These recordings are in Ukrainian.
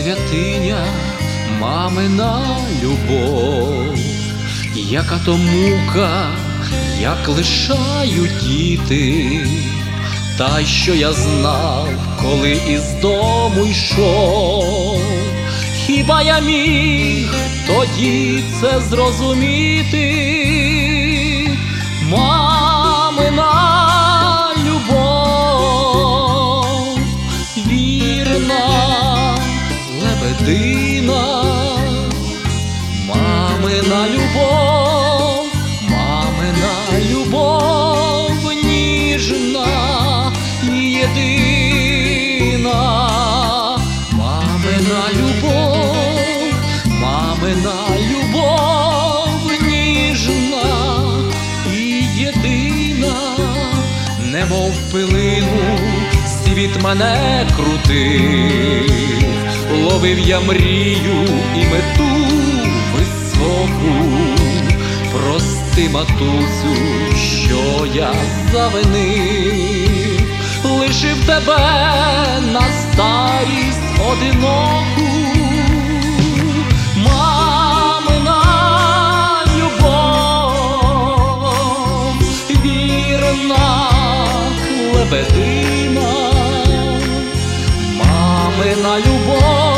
святиня, мамина любов, яка то мука, як лишають діти, та що я знав, коли із дому йшов, хіба я міг тоді це зрозуміти? Лебедина, мамина любов, мамина любов ніжна і єдина, мамина любов, мамина любов ніжна і єдина, немов пилину, світ мене крутив, ловив я мрію і мету високу. Прости, матусю, що я завинив, лишив тебе на старість одиноку. Лебедина, мамина любов,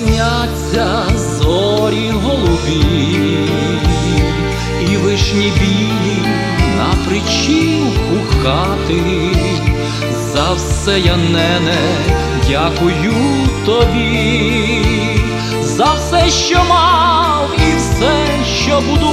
сняться зорі голубі, і вишні білі на причілку хати. За все я нене дякую тобі, за все, що мав, і все, що буду.